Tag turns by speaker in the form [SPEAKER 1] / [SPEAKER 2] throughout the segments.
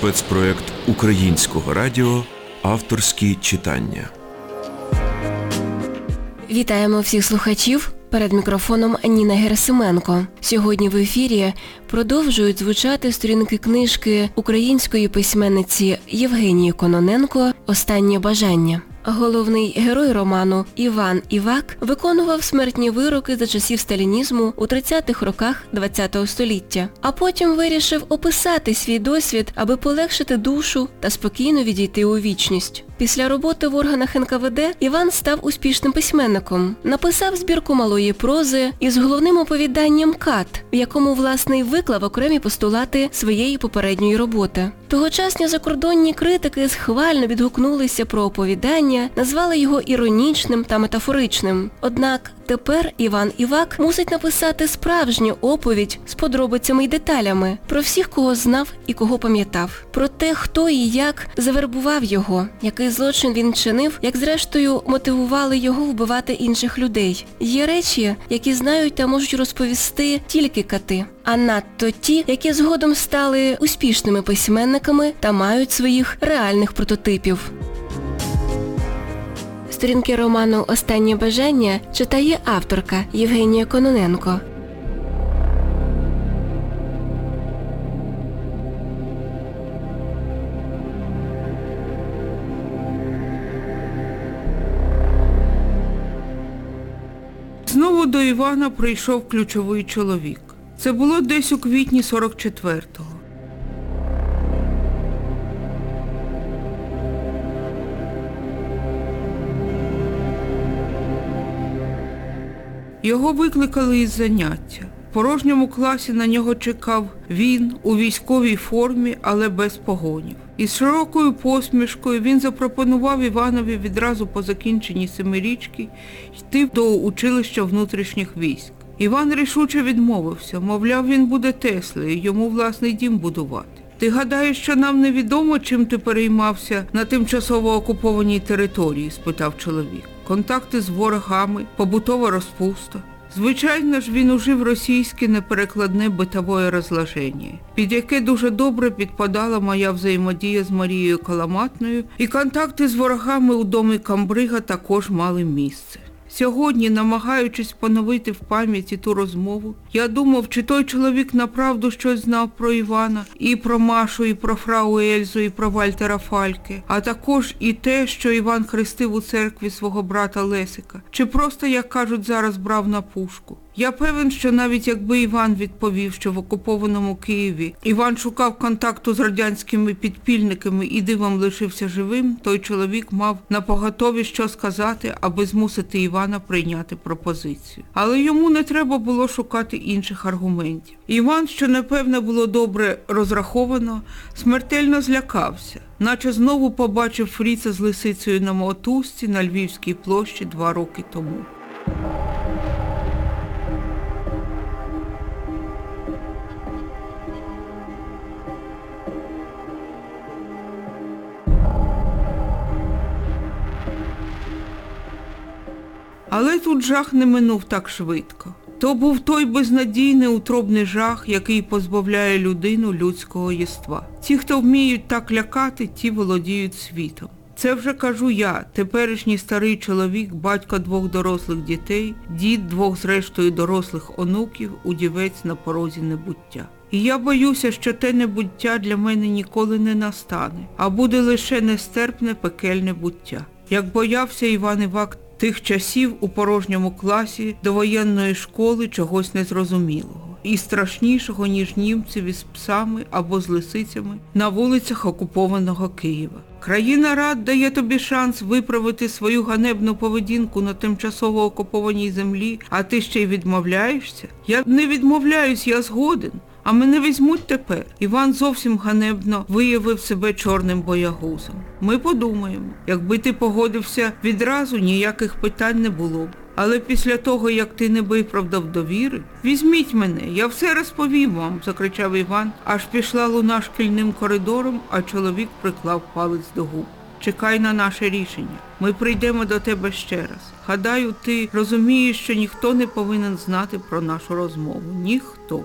[SPEAKER 1] спецпроект Українського радіо Авторські читання.
[SPEAKER 2] Вітаємо всіх слухачів. Перед мікрофоном Ніна Герасименко. Сьогодні в ефірі продовжують звучати сторінки книжки української письменниці Євгенії Кононенко Останнє бажання. Головний герой роману Іван Івак виконував смертні вироки за часів сталінізму у 30-х роках ХХ століття, а потім вирішив описати свій досвід, аби полегшити душу та спокійно відійти у вічність. Після роботи в органах НКВД Іван став успішним письменником. Написав збірку малої прози із головним оповіданням Кат, в якому власне виклав окремі постулати своєї попередньої роботи. Тогочасні закордонні критики схвально відгукнулися про оповідання, назвали його іронічним та метафоричним. Однак тепер Іван Івак мусить написати справжню оповідь з подробицями й деталями про всіх, кого знав і кого пам'ятав, про те, хто і як завербував його, який злочин він чинив, як зрештою мотивували його вбивати інших людей. Є речі, які знають та можуть розповісти тільки кати, а надто ті, які згодом стали успішними письменниками та мають своїх реальних прототипів. Сторінки роману Останнє бажання читає авторка Євгенія Кононенко.
[SPEAKER 3] Знову до Івана прийшов ключовий чоловік. Це було десь у квітні 44-го. Його викликали із заняття. В порожньому класі на нього чекав він у військовій формі, але без погонів. Із широкою посмішкою він запропонував Іванові відразу по закінченні семирічки йти до училища внутрішніх військ. Іван рішуче відмовився, мовляв, він буде Теслею, йому власний дім будувати. Ти гадаєш, що нам невідомо, чим ти переймався на тимчасово окупованій території? спитав чоловік. Контакти з ворогами, побутова розпуста. Звичайно ж, він ужив російське неперекладне битове розложення, під яке дуже добре підпадала моя взаємодія з Марією Каламатною, і контакти з ворогами у домі Камбрига також мали місце. Сьогодні, намагаючись поновити в пам'яті ту розмову, я думав, чи той чоловік направду щось знав про Івана, і про Машу, і про фрау Ельзу, і про Вальтера Фальке, а також і те, що Іван хрестив у церкві свого брата Лесика, чи просто, як кажуть, зараз брав на пушку. Я певен, що навіть якби Іван відповів, що в окупованому Києві Іван шукав контакту з радянськими підпільниками і дивом лишився живим, той чоловік мав на поготові що сказати, аби змусити Івана прийняти пропозицію. Але йому не треба було шукати інших аргументів. Іван, що напевне було добре розраховано, смертельно злякався, наче знову побачив Фріца з лисицею на мотузці на Львівській площі два роки тому. Але тут жах не минув так швидко. То був той безнадійний утробний жах, який позбавляє людину людського єства. Ті, хто вміють так лякати, ті володіють світом. Це вже кажу я, теперішній старий чоловік, батько двох дорослих дітей, дід двох зрештою дорослих онуків, удівець на порозі небуття. І я боюся, що те небуття для мене ніколи не настане, а буде лише нестерпне пекельне буття. Як боявся Іван Івак тих часів у порожньому класі до воєнної школи чогось незрозумілого. І страшнішого, ніж німців із псами або з лисицями на вулицях окупованого Києва. Країна рад дає тобі шанс виправити свою ганебну поведінку на тимчасово окупованій землі, а ти ще й відмовляєшся? Я не відмовляюсь, я згоден. А мене візьмуть тепер. Іван зовсім ганебно виявив себе чорним боягузом. Ми подумаємо, якби ти погодився відразу, ніяких питань не було б. Але після того, як ти не виправдав довіри, візьміть мене, я все розповім вам, закричав Іван, аж пішла луна шкільним коридором, а чоловік приклав палець до губ. Чекай на наше рішення. Ми прийдемо до тебе ще раз. Гадаю, ти розумієш, що ніхто не повинен знати про нашу розмову. Ніхто.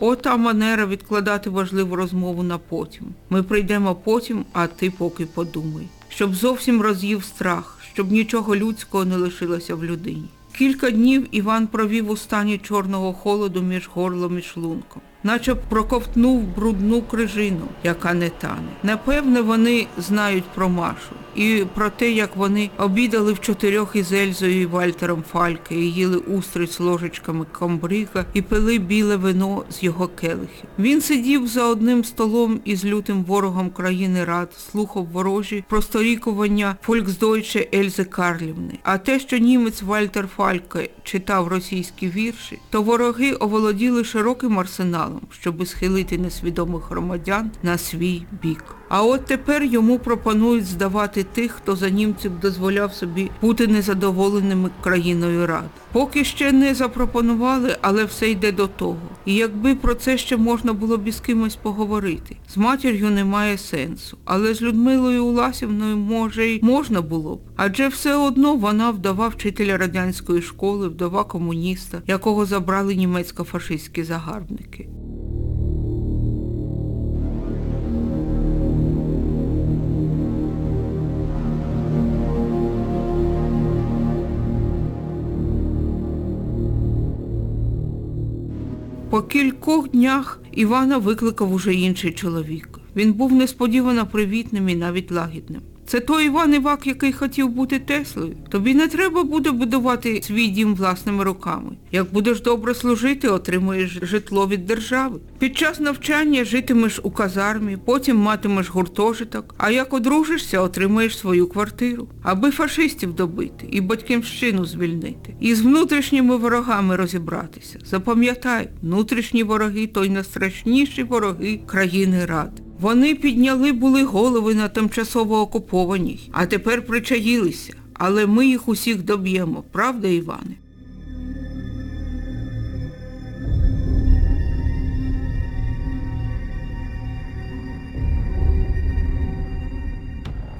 [SPEAKER 3] Ота манера відкладати важливу розмову на потім. Ми прийдемо потім, а ти поки подумай. Щоб зовсім роз'їв страх, щоб нічого людського не лишилося в людині. Кілька днів Іван провів у стані чорного холоду між горлом і шлунком, наче проковтнув брудну крижину, яка не тане. Напевне, вони знають про Машу і про те, як вони обідали в чотирьох із Ельзою і Вальтером Фальке, і їли устриць ложечками комбріга і пили біле вино з його келихів. Він сидів за одним столом із лютим ворогом країни Рад, слухав ворожі просторікування Фольксдойче Ельзи Карлівни. А те, що німець Вальтер Фальке читав російські вірші, то вороги оволоділи широким арсеналом, щоби схилити несвідомих громадян на свій бік. А от тепер йому пропонують здавати тих, хто за німців дозволяв собі бути незадоволеними країною рад. Поки ще не запропонували, але все йде до того. І якби про це ще можна було б із кимось поговорити. З матір'ю немає сенсу, але з Людмилою Уласівною може й можна було б. Адже все одно вона вдова вчителя радянської школи, вдова комуніста, якого забрали німецько-фашистські загарбники. По кількох днях Івана викликав уже інший чоловік. Він був несподівано привітним і навіть лагідним. Це той Іван Івак, який хотів бути Теслою. Тобі не треба буде будувати свій дім власними руками. Як будеш добре служити, отримуєш житло від держави. Під час навчання житимеш у казармі, потім матимеш гуртожиток, а як одружишся, отримаєш свою квартиру. Аби фашистів добити і батьківщину звільнити. І з внутрішніми ворогами розібратися. Запам'ятай, внутрішні вороги то й найстрашніші вороги країни Рад. Вони підняли були голови на тимчасово окупованій, а тепер причаїлися. Але ми їх усіх доб'ємо, правда, Іване?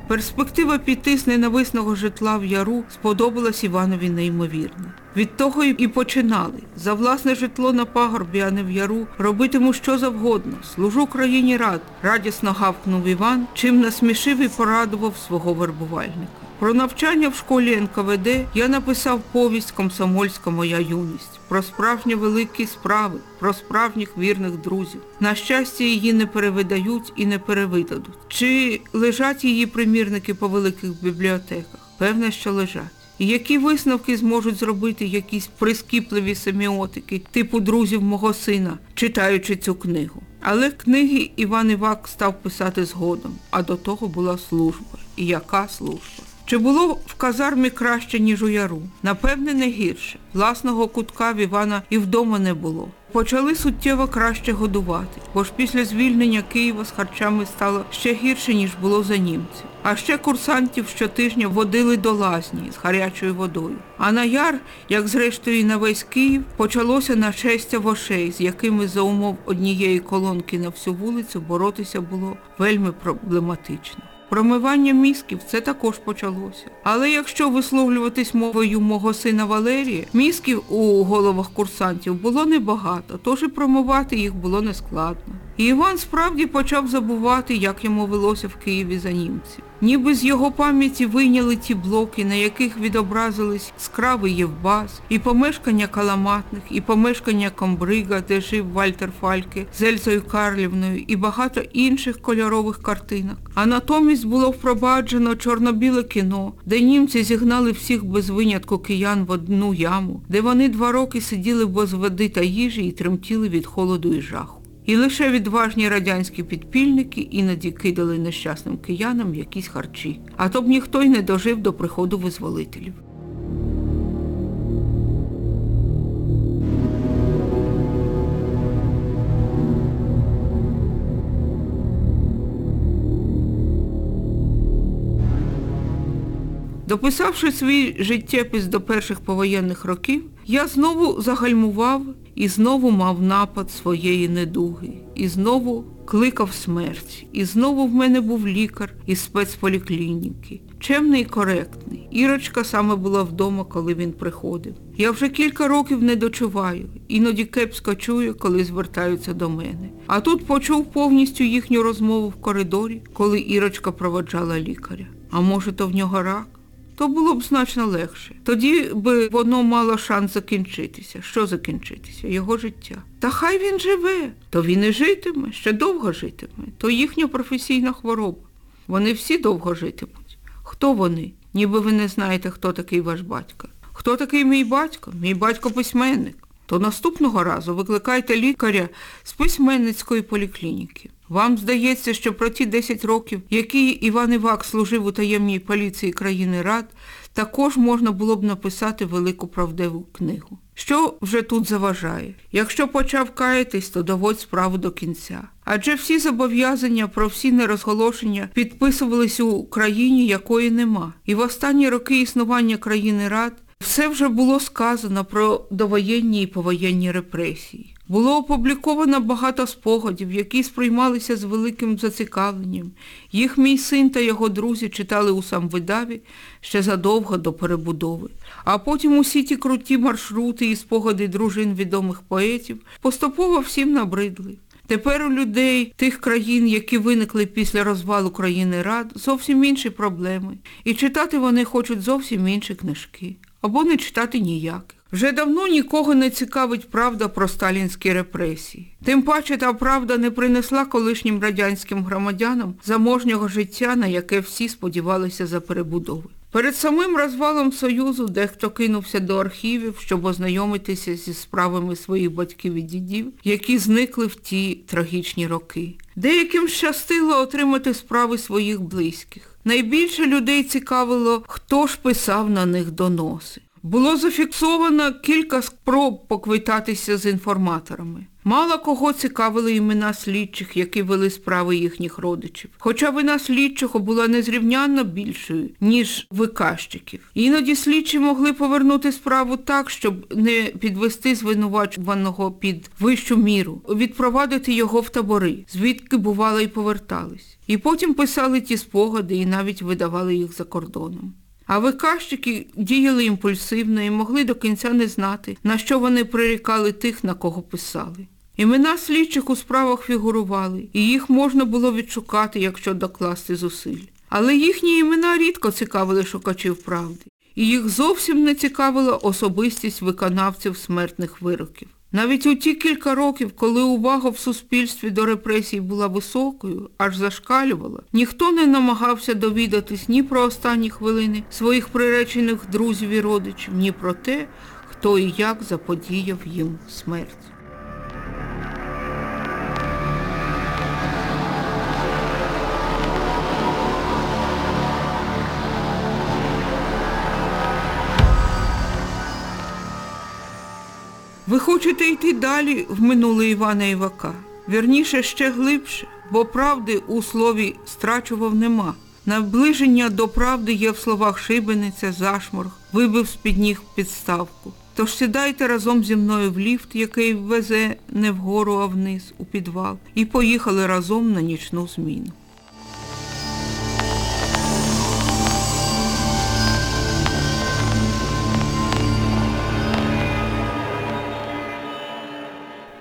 [SPEAKER 3] Перспектива піти з ненависного житла в яру сподобалась Іванові неймовірно. Від того і починали. За власне житло на пагорбі, а не в яру, робитиму що завгодно. Служу країні рад, радісно гавкнув Іван, чим насмішив і порадував свого вербувальника. Про навчання в школі НКВД я написав повість Комсомольська моя юність, про справжні великі справи, про справжніх вірних друзів. На щастя, її не перевидають і не перевидадуть. Чи лежать її примірники по великих бібліотеках? Певне, що лежать. І які висновки зможуть зробити якісь прискіпливі семіотики, типу друзів мого сина, читаючи цю книгу? Але книги Іван Івак став писати згодом, а до того була служба. І яка служба? Чи було в казармі краще, ніж у яру? Напевне, не гірше. Власного кутка в Івана і вдома не було. Почали суттєво краще годувати, бо ж після звільнення Києва з харчами стало ще гірше, ніж було за німців. А ще курсантів щотижня водили до лазні з гарячою водою. А на яр, як зрештою і на весь Київ, почалося нашестя вошей, з якими за умов однієї колонки на всю вулицю боротися було вельми проблематично. Промивання мізків це також почалося. Але якщо висловлюватись мовою мого сина Валерія, мізків у головах курсантів було небагато, тож і промивати їх було нескладно. І Іван справді почав забувати, як йому велося в Києві за німців. Ніби з його пам'яті вийняли ті блоки, на яких відобразились скравий Євбас, і помешкання Каламатних, і помешкання Комбрига, де жив Вальтер Фальке з Ельзою Карлівною, і багато інших кольорових картинок. А натомість було впроваджено чорно-біле кіно, де німці зігнали всіх без винятку киян в одну яму, де вони два роки сиділи без води та їжі і тремтіли від холоду і жаху. І лише відважні радянські підпільники іноді кидали нещасним киянам якісь харчі, а то б ніхто й не дожив до приходу визволителів. Дописавши свій життєпис до перших повоєнних років, я знову загальмував і знову мав напад своєї недуги, і знову кликав смерть, і знову в мене був лікар із спецполіклініки, чемний і коректний. Ірочка саме була вдома, коли він приходив. Я вже кілька років не дочуваю, іноді кепсько чую, коли звертаються до мене. А тут почув повністю їхню розмову в коридорі, коли Ірочка проводжала лікаря. А може, то в нього рак? То було б значно легше. Тоді би воно мало шанс закінчитися. Що закінчитися? Його життя. Та хай він живе, то він і житиме, ще довго житиме. То їхня професійна хвороба. Вони всі довго житимуть. Хто вони? Ніби ви не знаєте, хто такий ваш батько. Хто такий мій батько? Мій батько письменник. То наступного разу викликайте лікаря з письменницької поліклініки. Вам здається, що про ті 10 років, які Іван Івак служив у таємній поліції країни Рад, також можна було б написати велику правдиву книгу. Що вже тут заважає? Якщо почав каятись, то доводь справу до кінця. Адже всі зобов'язання про всі нерозголошення підписувались у країні, якої нема. І в останні роки існування країни Рад все вже було сказано про довоєнні і повоєнні репресії. Було опубліковано багато спогадів, які сприймалися з великим зацікавленням. Їх мій син та його друзі читали у самвидаві ще задовго до перебудови. А потім усі ті круті маршрути і спогади дружин відомих поетів поступово всім набридли. Тепер у людей тих країн, які виникли після розвалу країни Рад, зовсім інші проблеми. І читати вони хочуть зовсім інші книжки. Або не читати ніяких. Вже давно нікого не цікавить правда про сталінські репресії. Тим паче та правда не принесла колишнім радянським громадянам заможнього життя, на яке всі сподівалися за перебудови. Перед самим розвалом Союзу дехто кинувся до архівів, щоб ознайомитися зі справами своїх батьків і дідів, які зникли в ті трагічні роки. Деяким щастило отримати справи своїх близьких. Найбільше людей цікавило, хто ж писав на них доноси. Було зафіксовано кілька спроб поквитатися з інформаторами. Мало кого цікавили імена слідчих, які вели справи їхніх родичів. Хоча вина слідчого була незрівнянно більшою, ніж виказчиків. Іноді слідчі могли повернути справу так, щоб не підвести звинувачуваного під вищу міру, відпровадити його в табори, звідки бувало і повертались. І потім писали ті спогади і навіть видавали їх за кордоном. А виказчики діяли імпульсивно і могли до кінця не знати, на що вони прирікали тих, на кого писали. Імена слідчих у справах фігурували, і їх можна було відшукати, якщо докласти зусиль. Але їхні імена рідко цікавили шукачів правди, і їх зовсім не цікавила особистість виконавців смертних вироків. Навіть у ті кілька років, коли увага в суспільстві до репресій була високою, аж зашкалювала, ніхто не намагався довідатись ні про останні хвилини своїх приречених друзів і родичів, ні про те, хто і як заподіяв їм смерть. Ви хочете йти далі в минуле Івана Івака? Вірніше ще глибше, бо правди у слові страчував нема. Наближення до правди є в словах шибениця, зашморг, вибив з-під ніг підставку. Тож сідайте разом зі мною в ліфт, який везе не вгору, а вниз, у підвал, і поїхали разом на нічну зміну.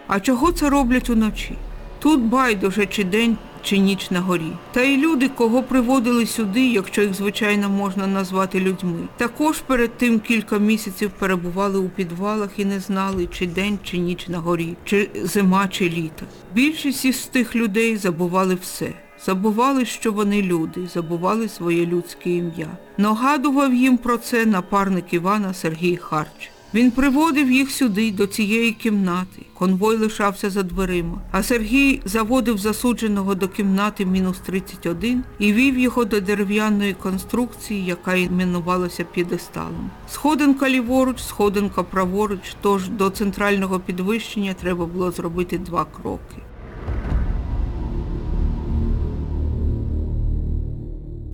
[SPEAKER 3] А чого це роблять уночі? Тут байдуже чи день, чи ніч на горі. Та й люди, кого приводили сюди, якщо їх звичайно можна назвати людьми, також перед тим кілька місяців перебували у підвалах і не знали, чи день, чи ніч на горі, чи зима, чи літо. Більшість із тих людей забували все. Забували, що вони люди, забували своє людське ім'я. Нагадував їм про це напарник Івана Сергій Харч. Він приводив їх сюди, до цієї кімнати. Конвой лишався за дверима. А Сергій заводив засудженого до кімнати мінус 31 і вів його до дерев'яної конструкції, яка іменувалася п'єдесталом. Сходинка ліворуч, сходинка праворуч, тож до центрального підвищення треба було зробити два кроки.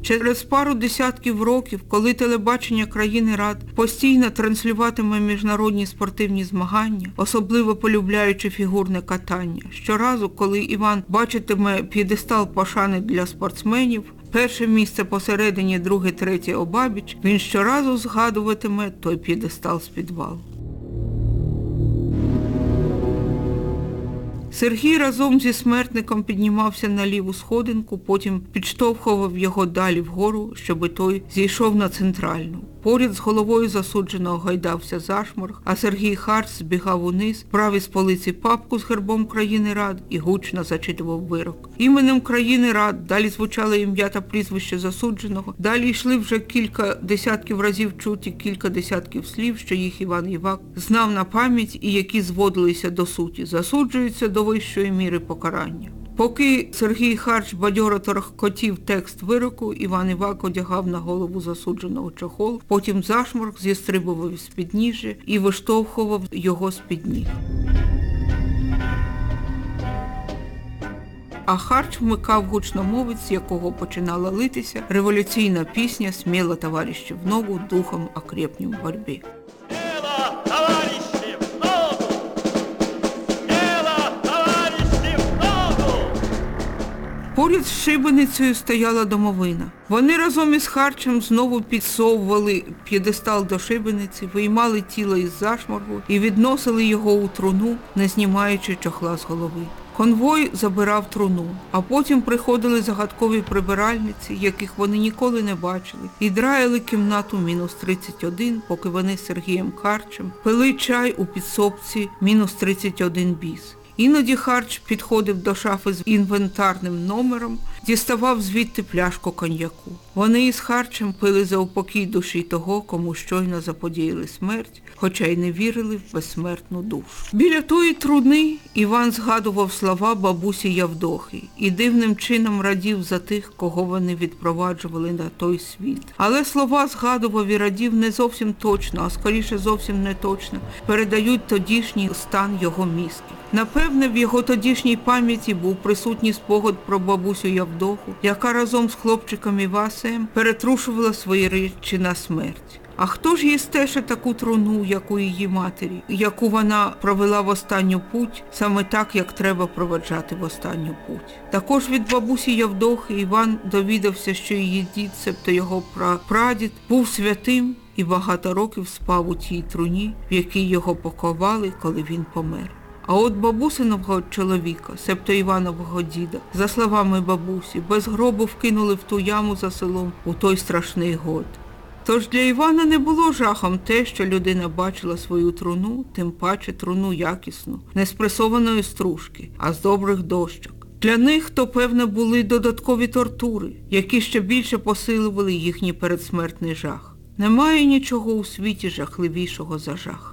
[SPEAKER 3] Через пару десятків років, коли телебачення країни Рад постійно транслюватиме міжнародні спортивні змагання, особливо полюбляючи фігурне катання, щоразу, коли Іван бачитиме п'єдестал пошани для спортсменів, Перше місце посередині, друге, третє обабіч. Він щоразу згадуватиме той п'єдестал з підвалу. Сергій разом зі смертником піднімався на ліву сходинку, потім підштовхував його далі вгору, щоби той зійшов на центральну. Поряд з головою засудженого гайдався зашморг, а Сергій Харц збігав униз, брав із полиці папку з гербом країни Рад і гучно зачитував вирок. Іменем країни Рад далі звучало ім'я та прізвище засудженого, далі йшли вже кілька десятків разів чуті кілька десятків слів, що їх Іван Івак знав на пам'ять і які зводилися до суті, засуджуються до вищої міри покарання. Поки Сергій Харч бадьоро торохкотів текст вироку, Іван Івак одягав на голову засудженого чохол, потім зашморк зістрибував з підніжжя і виштовхував його з під ніг. А Харч вмикав гучномовець, з якого починала литися революційна пісня «Сміло, товариші, в ногу, духом окрепнем в борьбі». Поряд з шибеницею стояла домовина. Вони разом із харчем знову підсовували п'єдестал до шибениці, виймали тіло із зашморгу і відносили його у труну, не знімаючи чохла з голови. Конвой забирав труну, а потім приходили загадкові прибиральниці, яких вони ніколи не бачили, і драїли кімнату мінус 31, поки вони з Сергієм Харчем пили чай у підсобці мінус 31 біс. Іноді Харч підходив до шафи з інвентарним номером, діставав звідти пляшку коньяку. Вони із Харчем пили за упокій душі того, кому щойно заподіяли смерть, хоча й не вірили в безсмертну душу. Біля тої труни Іван згадував слова бабусі Явдохи і дивним чином радів за тих, кого вони відпроваджували на той світ. Але слова згадував і радів не зовсім точно, а скоріше зовсім не точно, передають тодішній стан його мізків. Напевне, в його тодішній пам'яті був присутній спогад про бабусю Явдоху, яка разом з хлопчиком Івасеєм перетрушувала свої речі на смерть. А хто ж їй стеше таку труну, як у її матері, яку вона провела в останню путь, саме так, як треба проведжати в останню путь? Також від бабусі Явдохи Іван довідався, що її дід, себто його прадід, був святим і багато років спав у тій труні, в якій його поховали, коли він помер. А от бабусиного чоловіка, себто Іванового діда, за словами бабусі, без гробу вкинули в ту яму за селом у той страшний год. Тож для Івана не було жахом те, що людина бачила свою труну, тим паче труну якісну, не з стружки, а з добрих дощок. Для них то, певне, були додаткові тортури, які ще більше посилювали їхній передсмертний жах. Немає нічого у світі жахливішого за жах.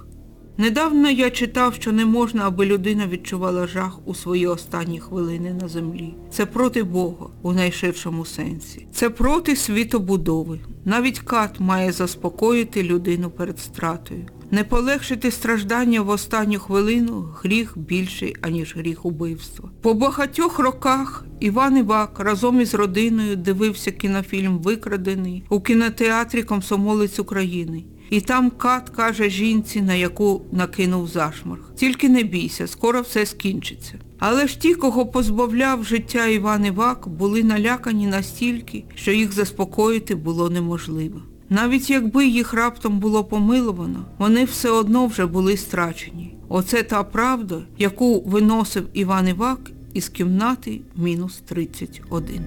[SPEAKER 3] Недавно я читав, що не можна, аби людина відчувала жах у свої останні хвилини на землі. Це проти Бога у найширшому сенсі. Це проти світобудови. Навіть кат має заспокоїти людину перед стратою. Не полегшити страждання в останню хвилину гріх більший, аніж гріх убивства. По багатьох роках Іван Івак разом із родиною дивився кінофільм Викрадений у кінотеатрі Комсомолець України. І там кат каже жінці, на яку накинув зашморг. Тільки не бійся, скоро все скінчиться. Але ж ті, кого позбавляв життя Іван Івак, були налякані настільки, що їх заспокоїти було неможливо. Навіть якби їх раптом було помиловано, вони все одно вже були страчені. Оце та правда, яку виносив Іван Івак із кімнати мінус 31.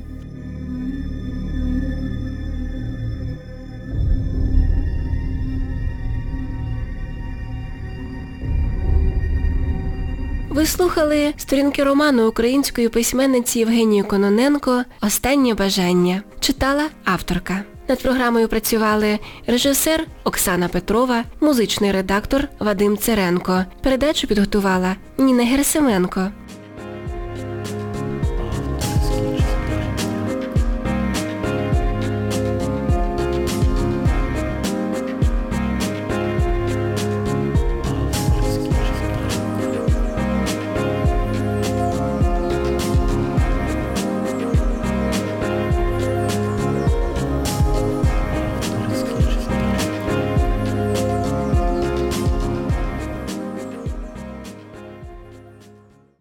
[SPEAKER 2] Ви слухали сторінки роману української письменниці Євгенії Кононенко Останнє бажання. Читала авторка. Над програмою працювали режисер Оксана Петрова, музичний редактор Вадим Церенко. Передачу підготувала Ніна Герасименко.